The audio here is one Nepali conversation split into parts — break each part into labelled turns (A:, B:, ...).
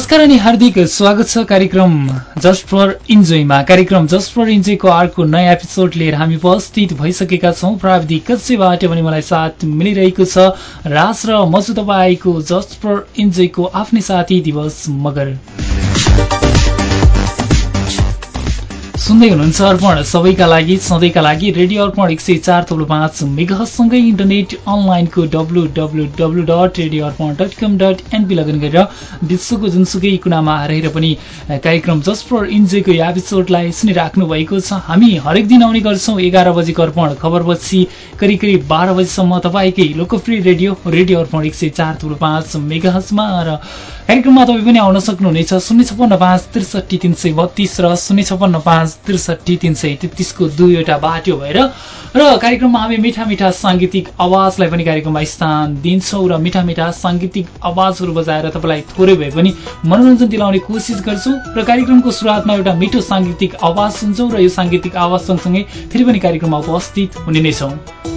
A: नमस्कार अनि हार्दिक स्वागत छ कार्यक्रम जस्ट फर इन्जोयमा। कार्यक्रम जस्ट फर इन्जोयको अर्को नयाँ एपिसोड लिएर हामी उपस्थित भइसकेका छौँ। प्राविधिक कक्षबाट पनि मलाई साथ मिलिरहेको छ राज र मजु तपाईँको जस्ट फर इन्जोयको आफ्नै साथी दिवस मगर। सुन्दै हुनुहुन्छ अर्पण। सबैका लागि सधैँका लागि रेडियो अर्पण एक सय चार तब्लु पाँच मेगासँगै इन्टरनेट अनलाइनको W W W dot radio Arpan dot com dot NP लगन गरेर विश्वको जुनसुकै कुनामा रहेर पनि कार्यक्रम जस्ट फर इन्जोयको यो एपिसोडलाई सुनिराख्नु भएको छ। हामी हरेक दिन आउने गर्छौँ एघार बजीको अर्पण। खबरपछि करिब करिब बाह्र बजीसम्म तपाईँकै लोकप्रिय रेडियो रेडियो अर्पण एक सय चार तब्लु पाँच मेगाहजमा र कार्यक्रममा तपाईँ पनि आउन सक्नुहुनेछ। शून्य छपन्न पाँच त्रिसठी तिन सय बत्तिस र शून्य छपन्न पाँच त्रिसठी तिन सय तेत्तिसको दुईवटा बाटो भएर र कार्यक्रममा हामी मिठा मिठा साङ्गीतिक आवाजलाई पनि कार्यक्रममा स्थान दिन्छौँ र मिठा मिठा साङ्गीतिक आवाजहरू बजाएर तपाईँलाई थोरै भए पनि मनोरञ्जन दिलाउने कोसिस गर्छौँ र कार्यक्रमको सुरुवातमा एउटा मिठो साङ्गीतिक आवाज सुन्छौँ र यो साङ्गीतिक आवाज सँगसँगै फेरि पनि कार्यक्रममा उपस्थित हुने नै छौँ।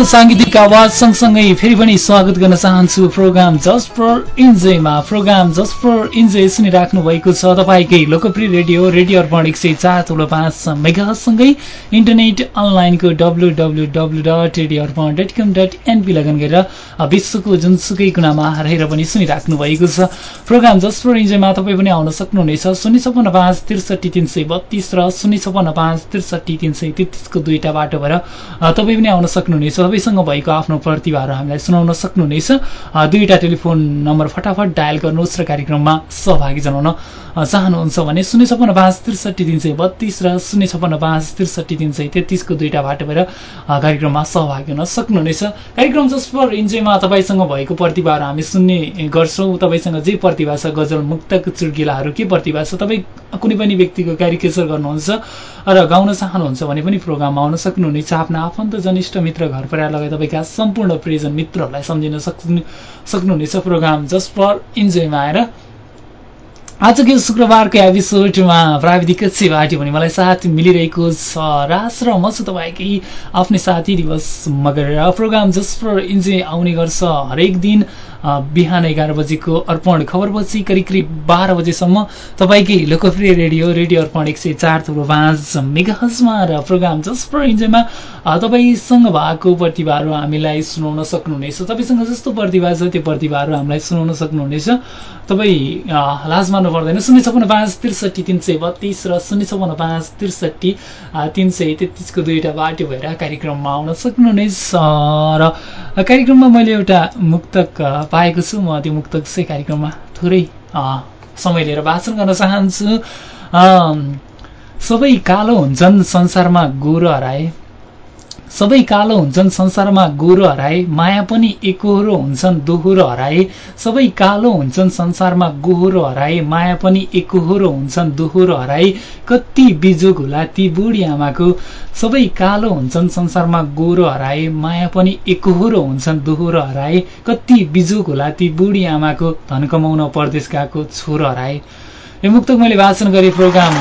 A: मिठो साङ्गीतिक आवाज सँगसँगै फेरि पनि स्वागत गर्न चाहन्छु। प्रोग्राम जस्ट फर इन्जोयमा प्रोग्राम जस्ट फर इन्जोय सुनिराख्नु भएको छ तपाईँकै लोकप्रिय रेडियो रेडियो अर्पण एक सय चार पाँच मेगासँगै इन्टरनेट अनलाइनको W W W dot radio Arpan dot com dot NP लगन गरेर विश्वको जुनसुकै कुनामा रहेर पनि सुनिराख्नु भएको छ। प्रोग्राम जस्ट फर इन्जोयमा तपाईँ पनि आउन सक्नुहुनेछ। शून्य छपन्न पाँच त्रिसठी तिन सय बत्तिस र शून्य छपन्न पाँच त्रिसठी तिन सय तेत्तिसको दुईवटा बाटो भएर तपाईँ पनि आउन सक्नुहुनेछ। तपाईँसँग भएको आफ्नो प्रतिभाहरू हामीलाई सुनाउन सक्नुहुनेछ दुईवटा टेलिफोन नम्बर फटाफट डायल गर्नुहोस् र कार्यक्रममा सहभागी जनाउन चाहनुहुन्छ भने शून्य छपन्न पाँच त्रिसठी तिन सय बत्तिस र शून्य छपन्न पाँच त्रिसठी तिन सय तेत्तिसको दुईवटा बाटो भएर कार्यक्रममा सहभागी हुन सक्नुहुनेछ कार्यक्रम जसपर इन्जोयमा तपाईँसँग भएको प्रतिभाहरू हामी सुन्ने गर्छौँ। तपाईँसँग जे प्रतिभा छ गजल मुक्तक चुड्किलाहरू के प्रतिभा छ तपाईँ कुनै पनि व्यक्तिको क्यारिकेचर गर्नुहुन्छ र गाउन चाहनुहुन्छ भने पनि प्रोग्राममा आउन सक्नुहुनेछ आफ्ना आफन्त जनिष्ठ मित्र घर परिवार लगायत तपाईँका सम्पूर्ण प्रियजन मित्रहरूलाई सम्झिन सक्नु सक्नुहुनेछ। प्रोग्राम जस्ट फर इन्जोयमा आएर आजको शुक्रबारको एपिसोडमा प्राविधिक कक्षबाट भने मलाई साथ मिलिरहेको छ रास र म छु तपाईँकै आफ्नै साथी Diwas Magar program just for enjoy आउने गर्छ हरेक दिन बिहान एघार बजेको अर्पण खबरपछि करिब करिब बाह्र बजेसम्म तपाईँकै लोकप्रिय रेडियो रेडियो अर्पण एक सय चार थुप्रो पाँच मेगाहजमा र प्रोग्राम जस्ट फर इन्जोयमा तपाईँसँग भएको प्रतिभाहरू हामीलाई सुनाउन सक्नुहुनेछ। तपाईँसँग जस्तो प्रतिभा छ त्यो प्रतिभाहरू हामीलाई सुनाउन सक्नुहुनेछ। तपाईँ लाज मान्नु पर्दैन शून्य छपन्न पाँच त्रिसठी तिन सय बत्तिस र शून्य छपन्न पाँच त्रिसठी तिन सय तेत्तिसको दुईवटा बाटो भएर कार्यक्रममा आउन सक्नुहुनेछ। र कार्यक्रममा मैले एउटा मुक्तक पाएको छु। म त्यो मुक्तक चाहिँ कार्यक्रममा थोरै समय लिएर भाषण गर्न चाहन्छु। सबै कालो हुन्छन् संसारमा गोरो हराए सबै कालो हुन्छन् संसारमा गोरो हराए माया पनि एकहोरो हुन्छन् दोहोरो हराए। सबै कालो हुन्छन् संसारमा गोहोरो हराए माया पनि एकहोरो हुन्छन् दोहोरो हराए। कति बिजोग होला ती बुढी आमाको। सबै कालो हुन्छन् संसारमा गोरो हराए माया पनि एकहोरो हुन्छन् दोहोरो हराए। कति बिजोग होला ती बुढी आमाको। धन कमाउन परदेश गएको छोरो हराए। यो मुक्तक मैले भाषण गरेँ प्रोग्राम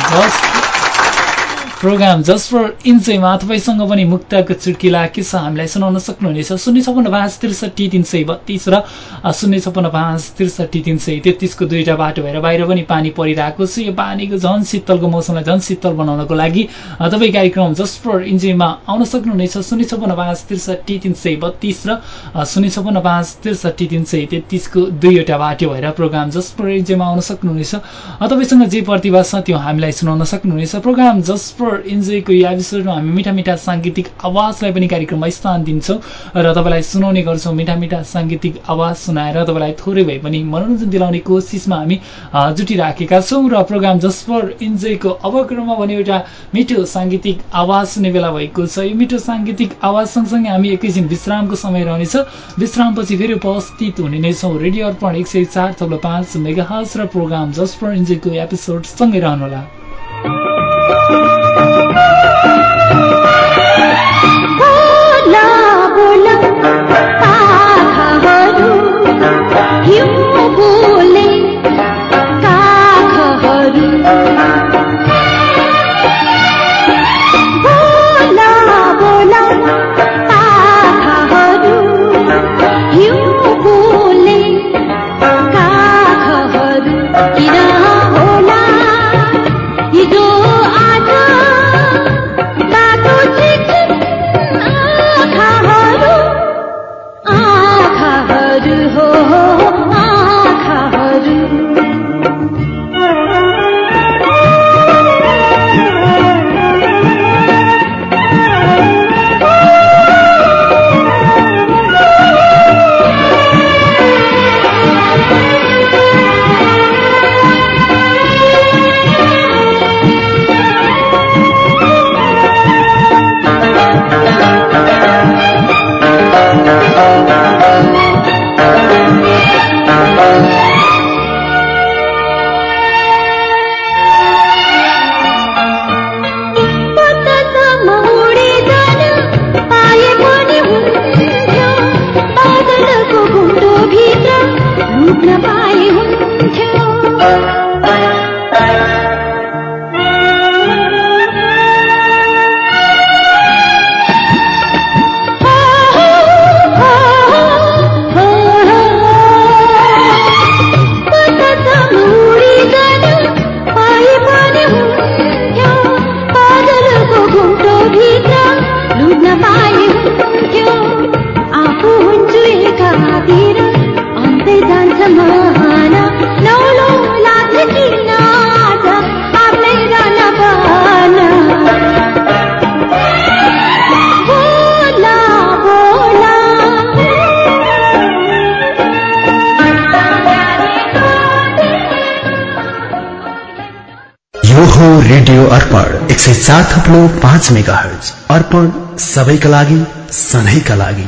A: प्रोग्राम जस्ट फर इन्जोयमा तपाईँसँग पनि मुक्तको चुड्किला के छ। हामीलाई सुनाउन सक्नुहुनेछ। शून्य छपन्न पाँच त्रिसठी तिन सय बत्तिस र शून्य छपन्न पाँच त्रिसठी तिन सय तेत्तिसको दुईवटा बाटो भएर बाहिर पनि पानी परिरहेको छ। यो पानीको झन् शीतलको मौसमलाई झन् शीतल बनाउनको लागि तपाईँ कार्यक्रम जस्ट फर इन्जोयमा आउन सक्नुहुनेछ। शून्य छपन्न पाँच त्रिसठी तिन सय बत्तिस र शून्य छपन्न पाँच त्रिसठी तिन सय तेत्तिसको दुईवटा बाटो भएर प्रोग्राम जस्ट फर इन्जोयमा आउन सक्नुहुनेछ। तपाईँसँग जे प्रतिभा छ त्यो हामीलाई सुनाउन सक्नुहुनेछ। प्रोग्राम जस्ट फर इन्जोयको यो एपिसोडमा हामी मिठा मिठा साङ्गीतिक आवाजलाई पनि कार्यक्रममा स्थान दिन्छौँ र तपाईँलाई सुनाउने गर्छौँ मिठा मिठा साङ्गीतिक आवाज सुनाएर तपाईँलाई थोरै भए पनि मनोरञ्जन दिलाउने कोसिसमा हामी जुटिराखेका छौँ र प्रोग्राम जस्ट फर इन्जोयको अवक्रममा भने एउटा मिठो साङ्गीतिक आवाज सुन्ने बेला भएको छ। यो मिठो साङ्गीतिक आवाज सँगसँगै हामी एकैछिन विश्रामको समय रहनेछ। विश्रामपछि फेरि उपस्थित हुने नै छौँ। रेडियो अर्पण एक सय चार थप्लो पाँच मेगाहस र प्रोग्राम जस्ट फर इन्जोयको एपिसोड सँगै रहनुहोला।
B: यो हो रेडियो अर्पण, एक सय सात थप्लो पाँच मेगा हर्ज अर्पण सबैका लागि सधैँका लागि।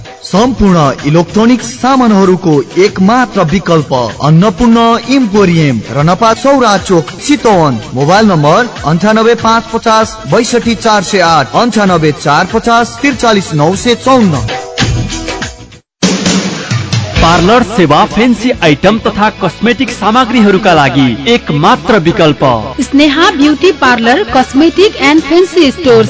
C: सम्पूर्ण इलेक्ट्रोनिक सामानहरूको एक मात्र विकल्प अन्नपूर्ण इम्पोरियम रनपा चौरा चोक चितवन। मोबाइल नम्बर अन्ठानब्बे पाँच पचास बैसठी चार सय आठ अन्ठानब्बे चार पचास त्रिचालिस नौ सय चौन्न।
D: पार्लर सेवा फेन्सी आइटम तथा कस्मेटिक सामग्रीहरूका लागि एक मात्र विकल्प।
E: Sneha beauty parlour cosmetic and fancy stores.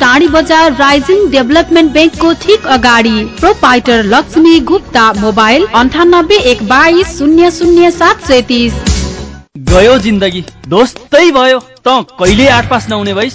E: टाढी बजार राइजिङ डेभलपमेन्ट ब्याङ्कको ठिक अगाडि। प्रोपाइटर लक्ष्मी गुप्ता मोबाइल अन्ठानब्बे एक बाइस शून्य शून्य सात सैतिस।
D: गयो जिन्दगी। दोस्तै भयो। त कहिले आठ पास नहुने भइस?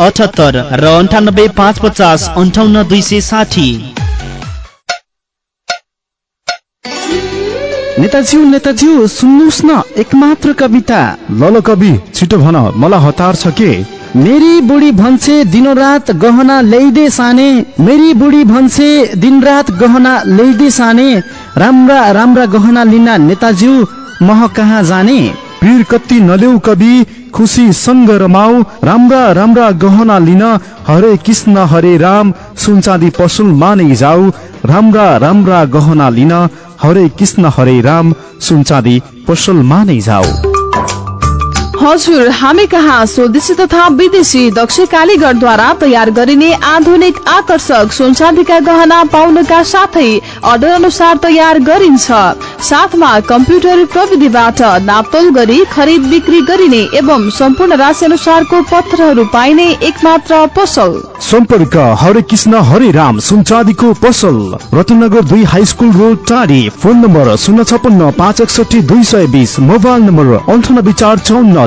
D: अठहत्तर र अन्ठानब्बे पाँच पचास अन्ठाउन्न दुई सय साठी।
F: नेताज्यू नेताज्यू सुन्नुहोस् न एकमात्र कविता।
G: ल ल कवि छिटो भन मलाई हतार छ के?
F: मेरी बुढी भन्छे दिनरात गहना ल्याइदे साने। मेरी बुढी भन्छे दिनरात गहना ल्याइदे साने। राम्रा राम्रा गहना लिन नेताज्यू मह कहाँ जाने?
G: पीर कति नलेउ कवि खुसी सङ्ग रमाऊ राम्रा राम्रा गहना लिन हरे कृष्ण हरे राम सुनचाँदी पसुल मानै जाऊ। राम्रा राम्रा गहना लिन हरे कृष्ण हरे राम सुनचाँदी पसल मानै जाऊ।
H: हजुर हामी कहाँ? स्वदेशी तथा विदेशी दक्ष कालीगढद्वारा तयार गरिने आधुनिक आकर्षक सुनचाँदीका गहना पाउनका साथै अर्डर अनुसार तयार गरिन्छ। साथमा कम्प्युटर प्रविधिबाट नापतोल गरी खरिद बिक्री गरिने एवं सम्पूर्ण राशि अनुसारको पत्रहरू पाइने एकमात्र पसल।
G: सम्पर्क हरे कृष्ण हरे राम सुनचाँदीको पसल। रत्नगर दुई हाई स्कुल रोड टाढी। फोन नम्बर शून्य छपन्न पाँच एकसठी दुई सय बिस। मोबाइल नम्बर अन्ठानब्बे चार चौन्न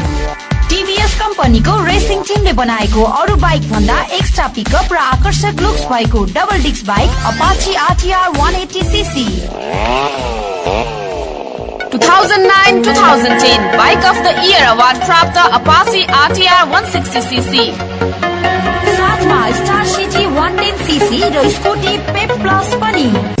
I: टिभीएस कम्पनीको रेसिङ टिमले बनाएको अरू बाइक भन्दा एक्स्ट्रा पिकअप र आकर्षक लुक्स भएको double disc bike Apache RTR 180 CC 2009-2010 bike of the year award प्राप्त अपाची आरटिआर 160 सीसी साथमा स्टार सिटी 110 सीसी र स्कुटी पेप प्लस पनि।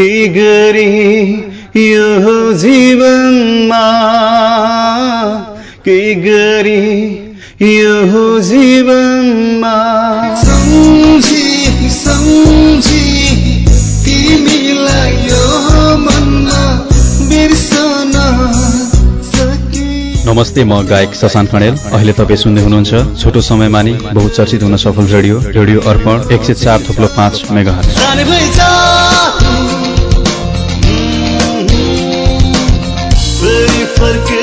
J: के गरी यो जीवनमा के गरी यो जीवनमा सम्झी सम्झी तिमीलाई यो मनमा बिर्सन
K: नमस्ते म गायक शशान्त कणेल अहिले तपाईँ सुन्दै हुनुहुन्छ छोटो समयमा नै बहुचर्चित हुन सफल रेडियो रेडियो अर्पण एक सय चार थुप्लो पाँच मेगा
J: porque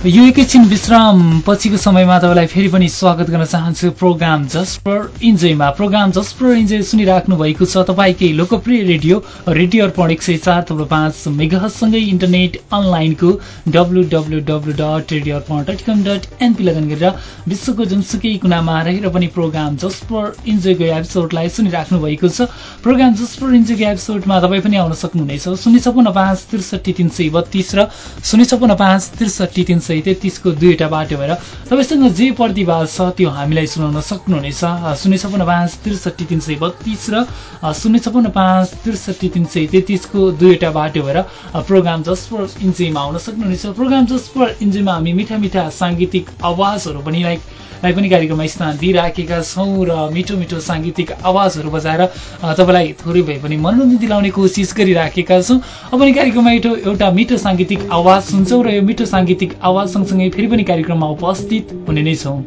J: यो
A: एकैछिन विश्राम पछिको समयमा तपाईँलाई फेरि पनि स्वागत गर्न चाहन्छु। प्रोग्राम जस्ट फर इन्जोयमा। प्रोग्राम जस्ट फर इन्जोय सुनिराख्नु भएको छ तपाईँकै लोकप्रिय रेडियो रेडियो अर्पण एक सय चार थप्लो पाँच मेगासँगै इन्टरनेट अनलाइनको W W W dot radio Arpan dot com dot NP लगन गरेर विश्वको जुनसुकै कुनामा रहेर पनि प्रोग्राम जस्ट फर इन्जोयको एपिसोडलाई सुनिराख्नु भएको छ। प्रोग्राम जस्ट फर इन्जोयको एपिसोडमा तपाईँ पनि आउन सक्नुहुनेछ। शून्य छपन्न पाँच त्रिसठी तिन सय बत्तिस र शून्य छपन्न पाँच त्रिसठी तिन सय तेत्तिसको दुईवटा बाटो भएर तपाईँसँग जे प्रतिभा छ त्यो हामीलाई सुनाउन सक्नुहुनेछ। शून्य छपन्न पाँच त्रिसठी तिन सय बत्तिस र शून्य छपन्न पाँच त्रिसठी तिन सय तेत्तिसको दुईवटा बाटो भएर प्रोग्राम जस्ट फर इन्जोयमा आउन सक्नुहुनेछ। प्रोग्राम जस्ट फर इन्जोयमा हामी मिठा मिठा साङ्गीतिक आवाजहरू पनि लाइक लाई पनि कार्यक्रममा स्थान दिइराखेका छौँ र मिठो मिठो साङ्गीतिक आवाजहरू बजाएर तपाईँलाई थोरै भए पनि मनोरञ्जन दिलाउने कोसिस गरिराखेका छौँ। अब कार्यक्रममा एउटा एउटा मिठो साङ्गीतिक आवाज सुन्छौँ र यो मिठो साङ्गीतिक आवाज सँगसँगै फेरि पनि कार्यक्रममा उपस्थित हुने नै छौँ।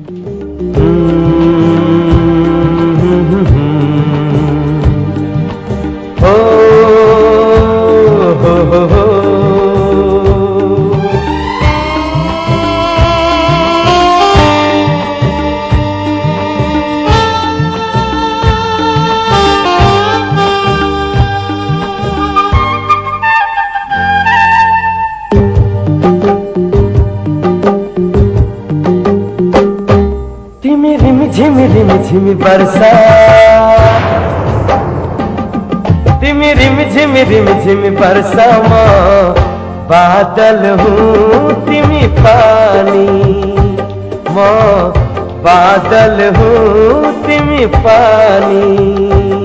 L: तिमी रिम झिम रिम झिम बरसा म बादल हूँ तिमी पानी। म बादल हूँ तिमी पानी।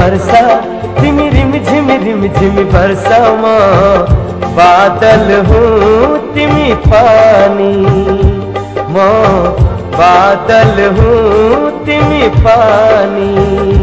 L: बरसा। तिमी रिम झिम रिम झिम बरसा म। बादल हूँ तिमी पानी। म बादल हूँ तिमी पानी।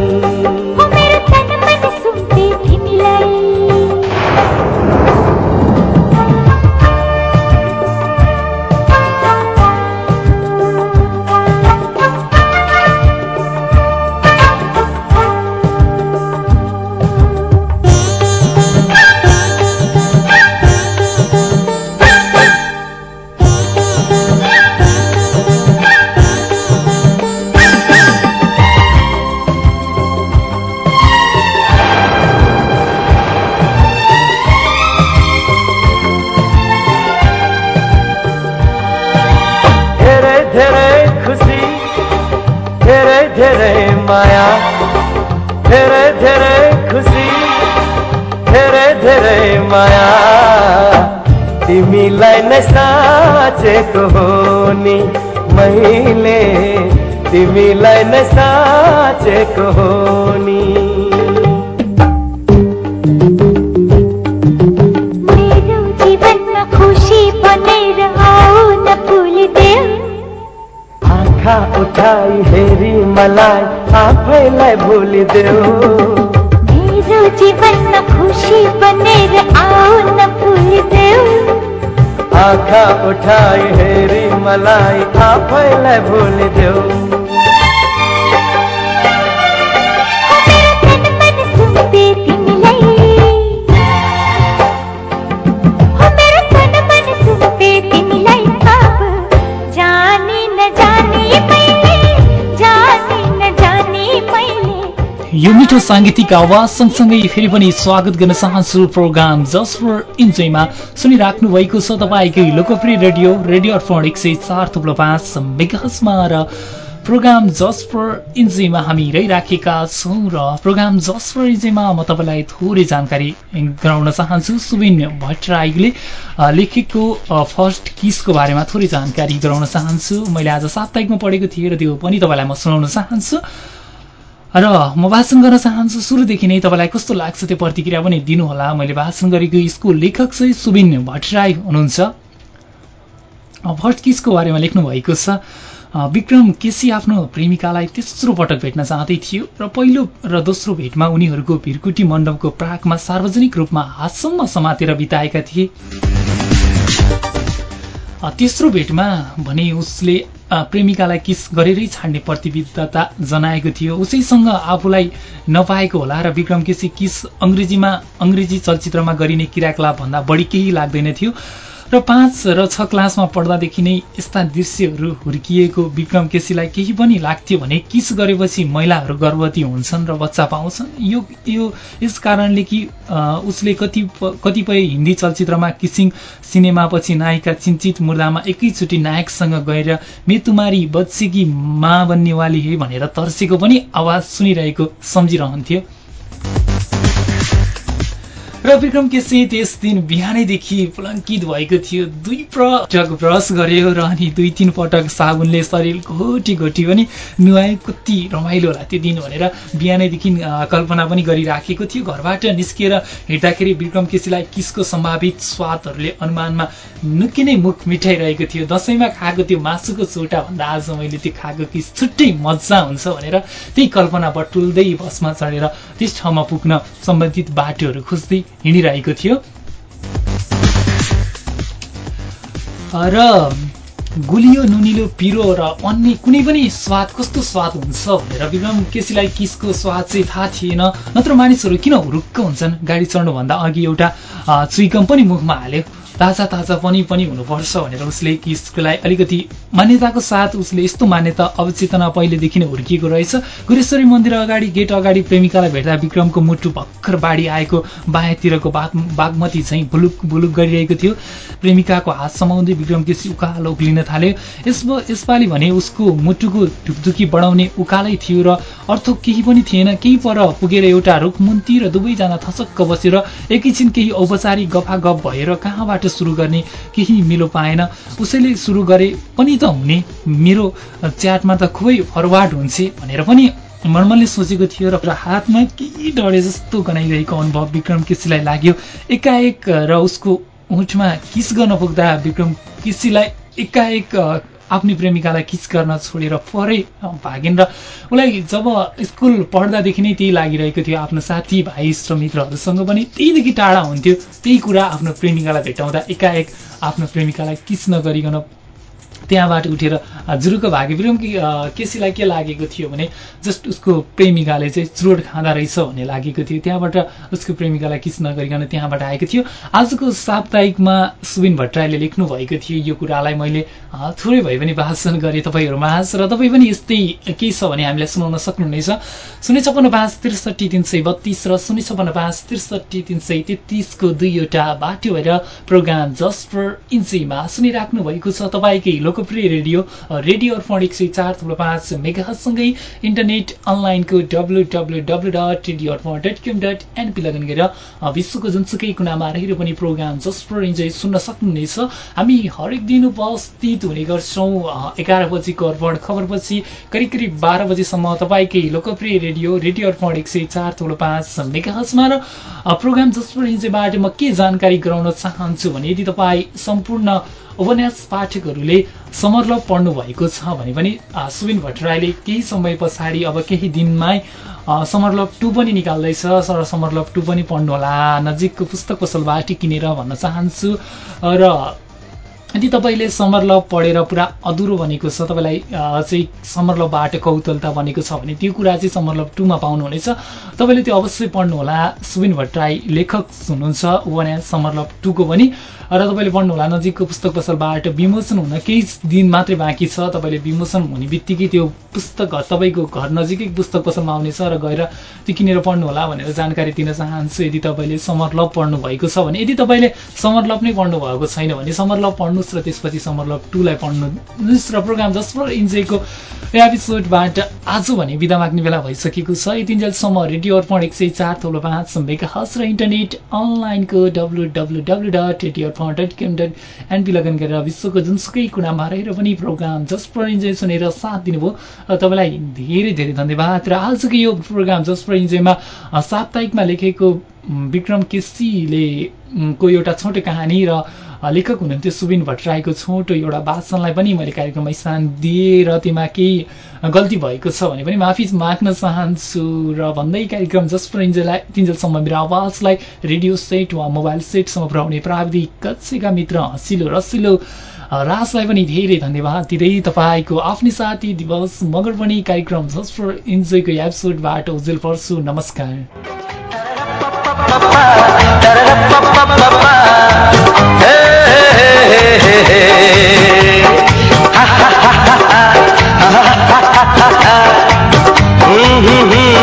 L: आँखा उठाई हेरी मलाई आफैलाई भुलिदेऊ
M: मेरो जीवनमा खुसी बनेर आऊ न भुलिदेऊ
L: आँखा उठाई हेरी मलाई आफैलाई भुलिदेऊ
M: सुम्पे
A: यो मिठो साङ्गीतिक आवाज सँगसँगै फेरि पनि स्वागत गर्न चाहन्छु प्रोग्राम जस्ट फर इन्जोयमा सुनिराख्नु भएको छ तपाईँकै लोकप्रिय रेडियो रेडियो अर्पण एक सय चार थुप्रो पाँच मेगासमा र प्रोग्राम जस्ट फर इन्जोयमा हामी रहिराखेका छौँ र प्रोग्राम जस्ट फर इन्जोयमा म तपाईँलाई थोरै जानकारी गराउन चाहन्छु। सुबिन भट्टराईले लेखेको फर्स्ट किसको बारेमा थोरै जानकारी गराउन चाहन्छु। मैले आज साप्ताहिकमा पढेको थिएँ र त्यो पनि तपाईँलाई म सुनाउन चाहन्छु। र म भाषण गर्न चाहन्छु सुरुदेखि नै तपाईँलाई कस्तो लाग्छ त्यो प्रतिक्रिया पनि दिनुहोला। मैले भाषण गरेको स्कुल लेखक चाहिँ सुबिन भट्टराई हुनुहुन्छ। फर्स्ट किसको बारेमा लेख्नु भएको छ विक्रम केसी आफ्नो प्रेमिकालाई तेस्रो पटक भेट्न चाहँदै थियो र पहिलो र दोस्रो भेटमा उनीहरूको भिरकुटी मण्डपको प्राकमा सार्वजनिक रूपमा हातसम्म समातेर बिताएका थिए। तेस्रो भेटमा भने उसले प्रेमिकालाई किस गरेरै छाड्ने प्रतिबद्धता जनाएको थियो उसैसँग आफूलाई नपाएको होला र विक्रम केसी किस अङ्ग्रेजीमा अङ्ग्रेजी चलचित्रमा गरिने क्रियाकलाप भन्दा बढी केही लाग्दैन थियो। र पाँच र छ क्लासमा पढ्दादेखि नै यस्ता दृश्यहरू हुर्किएको विक्रम केसीलाई केही पनि लाग्थ्यो भने किस गरेपछि महिलाहरू गर्भवती हुन्छन् र बच्चा पाउँछन्? यो यो यस कारणले कि उसले कति कतिपय हिन्दी चलचित्रमा किसिङ सिनेमापछि नायिका चिन्चित मुर्दामा एकैचोटि नायकसँग गएर मे तुमारी बच्चेकी मा बन्नेवाली हे भनेर तर्सेको पनि आवाज सुनिरहेको सम्झिरहन्थ्यो। र विक्रम केसी त्यस दिन बिहानैदेखि पुलङ्कित भएको थियो। दुई पटक ब्रस गर्यो र अनि दुई तिन पटक साबुनले शरीर घोटी घोटी पनि नुहाए कति रमाइलो होला त्यो दिन भनेर बिहानैदेखि कल्पना पनि गरिराखेको थियो। घरबाट निस्किएर हिँड्दाखेरि विक्रम केसीलाई किसको सम्भावित स्वादहरूले अनुमानमा निकै नै मुख मिठाइरहेको थियो। दसैँमा खाएको त्यो मासुको चोटा भन्दा आज मैले त्यो खाएको किस छुट्टै मजा हुन्छ भनेर त्यही कल्पना बटुल्दै बसमा चढेर त्यस ठाउँमा पुग्न सम्बन्धित बाटोहरू खोज्दै हिँडिरहेको थियो। र गुलियो नुनिलो पिरो र अन्य कुनै पनि स्वाद कस्तो स्वाद हुन्छ भनेर विक्रम केसीलाई किसको स्वाद चाहिँ थाहा थिएन। नत्र मानिसहरू किन हुरुक्क हुन्छन्? गाडी चढ्नुभन्दा अघि एउटा चुइकम पनि मुखमा हाल्यो। ताजा ताजा पनि पनि हुनुपर्छ भनेर उसले किसलाई अलिकति मान्यताको साथ उसले यस्तो मान्यता अवचेतना पहिलेदेखि नै हुर्किएको रहेछ। गुरेश्वरी मन्दिर अगाडि गेट अगाडि प्रेमिकालाई भेट्दा विक्रमको मुटु भर्खर बाढी आएको बायाँतिरको बाग बागमती चाहिँ भुलुक भुलुक गरिरहेको थियो। प्रेमिकाको हात समाउँदै विक्रम केसी उकालो उक्लिन थाल्यो। यस यसपालि भने उसको मुटुको ढुकढुकी बढाउने उकालै थियो र अर्थ केही पनि थिएन। केही पर पुगेर एउटा रुखमुन्ती र दुवैजना थचक्क बसेर एकैछिन केही औपचारिक गफा गफ भएर कहाँबाट सुरु गर्ने केही मिलो पाएन। उसैले सुरु गरे पनि त हुने मेरो च्याटमा त खुबै फरवार्ड हुन्छ भनेर पनि मनमनले सोचेको थियो र हातमा केही डढे जस्तो गनाइरहेको अनुभव विक्रम केसीलाई लाग्यो। एकाएक र उसको उठमा किस गर्न पुग्दा विक्रम केसीलाई एकाएक आफ्नै प्रेमिकालाई किस गर्न छोडेर परै भागिन् र उसलाई जब स्कुल पढ्दादेखि नै त्यही लागिरहेको थियो आफ्नो साथी भाइ मित्रहरूसँग पनि त्यहीदेखि टाढा हुन्थ्यो। त्यही कुरा आफ्नो प्रेमिकालाई भेटाउँदा एकाएक आफ्नो प्रेमिकालाई किस नगरिकन त्यहाँबाट उठेर जुरुक भागे विक्रम केसीलाई के लागेको थियो भने जस्ट उसको प्रेमिकाले चाहिँ चुरोट खाँदा रहेछ भन्ने लागेको थियो। त्यहाँबाट उसको प्रेमिकालाई किस नगरिकन त्यहाँबाट आएको थियो। आजको साप्ताहिकमा सुबिन भट्टराईले लेख्नु भएको थियो यो कुरालाई मैले थोरै भए पनि भाषण गरेँ तपाईँहरू माझ र तपाईँ पनि यस्तै केही छ भने हामीलाई सुनाउन सक्नुहुनेछ। शून्य छपन्न पाँच त्रिसठी तिन सय बत्तिस र शून्य छपन्न पाँच त्रिसठी तिन सय तेत्तिसको दुईवटा बाटो भएर प्रोग्राम जस्ट फर इन्चीमा सुनिराख्नु भएको छ। तपाईँकै लोकप्रिय रेडियो रेडियो अर्पण एक सय चार थुप्रो पाँच मेगासँगै इन्टरनेट अनलाइनको W W W dot radio Arpan dot com dot NP लगन गरेर विश्वको जुनसुकै कुनामा रहेर पनि प्रोग्राम जस्ट फर इन्जोय सुन्न सक्नुहुनेछ। हामी हरेक दिन उपस्थित हुने गर्छौँ। एघार बजीको अर्पण खबरपछि करिब करिब बाह्र बजीसम्म तपाईँकै लोकप्रिय रेडियो रेडियो अर्पण एक सय चार थोलो पाँच मेगाहजमा र प्रोग्राम जसको रेन्जबाट म के जानकारी गराउन चाहन्छु भने यदि तपाईँ सम्पूर्ण उपन्यास पाठकहरूले समरलभ पढ्नु भएको छ भने पनि सुबिन भट्टराईले केही समय पछाडि अब केही दिनमै समरलभ टू पनि निकाल्दैछ। सर समरलभ टू पनि पढ्नुहोला। नजिकको पुस्तक पसलबाट किनेर भन्न चाहन्छु। र यदि तपाईँले समरलभ पढेर पुरा अधुरो बनेको छ। तपाईँलाई चाहिँ समरलभबाट कौतलता बनेको छ भने त्यो कुरा चाहिँ समरलभ टूमा पाउनुहुनेछ। तपाईँले त्यो अवश्य पढ्नुहोला। सुबिन भट्टराई लेखक हुनुहुन्छ उपन्यास समरलभ टूको पनि। र तपाईँले पढ्नुहोला नजिकको पुस्तक पसलबाट विमोचन हुन केही दिन मात्रै बाँकी छ। तपाईँले विमोचन हुने बित्तिकै त्यो पुस्तक तपाईँको घर नजिकै पुस्तक पसलमा आउनेछ र गएर त्यो किनेर पढ्नुहोला भनेर जानकारी दिन चाहन्छु। यदि तपाईँले समरलभ पढ्नु भएको छ भने यदि तपाईँले समरलभ नै पढ्नु भएको छैन भने समरलभ पढ्नुहोस् र त्यसपछि समरलभ टूलाई पढ्नुहोस् र प्रोग्राम जसमा इन्जेको एपिसोडबाट आज भने बिदा माग्ने बेला भइसकेको छ। यतिन्जेलसम्म रेडियो अर्पण एक सय चार तौलो पाँच मेगा हस र इन्टरनेट अनलाइनको W W W dot radio Arpan dot com dot NP लगन गरेर विश्वको जुनसुकै कुनामा रहेर पनि प्रोग्राम फर इन्जोय सुनेर साथ दिनुभयो। र तपाईँलाई धेरै धेरै धन्यवाद। र आजको यो प्रोग्राम फर इन्जोयमा साप्ताहिकमा लेखेको विक्रम केसीले को एउटा छोटो कहानी र लेखक हुनुहुन्थ्यो सुबिन भट्टराईको छोटो एउटा भाषणलाई पनि मैले कार्यक्रममा स्थान दिएँ र त्यसमा केही गल्ती भएको छ भने पनि माफी माग्न चाहन्छु र भन्दै कार्यक्रम जसको इन्जेललाई तिन्जेलसम्म मेरो आवाजलाई रेडियो सेट वा मोबाइल सेटसम्म पुर्याउने प्राविधिक कक्षका मित्र हँसिलो रसिलो अ, राजलाई पनि धेरै धन्यवाद दिँदै तपाईँको आफ्नै साथी दिवस मगर पनि कार्यक्रम जस्ट फर इन्जोयको एपिसोडबाट उजेल पर्छु। नमस्कार।
L: Mm-hmm.